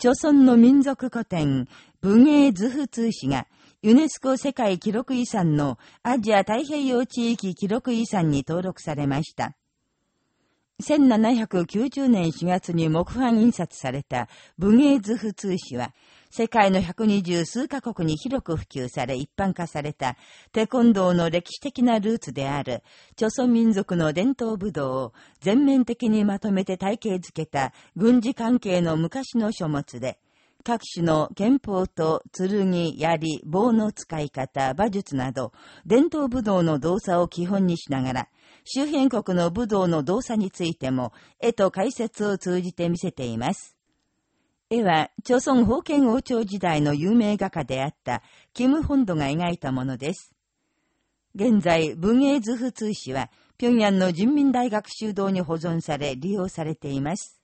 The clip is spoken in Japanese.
朝鮮の民族古典、文芸図譜通史が、ユネスコ世界記録遺産のアジア太平洋地域記録遺産に登録されました。1790年4月に木版印刷された武芸図譜通史は、世界の120数カ国に広く普及され一般化された、テコンドーの歴史的なルーツである、朝鮮民族の伝統武道を全面的にまとめて体系づけた軍事関係の昔の書物で、各種の憲法と剣、槍、棒の使い方、馬術など、伝統武道の動作を基本にしながら、周辺国の武道の動作についても、絵と解説を通じて見せています。絵は、朝鮮封建王朝時代の有名画家であった、キム・ホンドが描いたものです。現在、文芸図譜通史は、平壌の人民大学修道に保存され利用されています。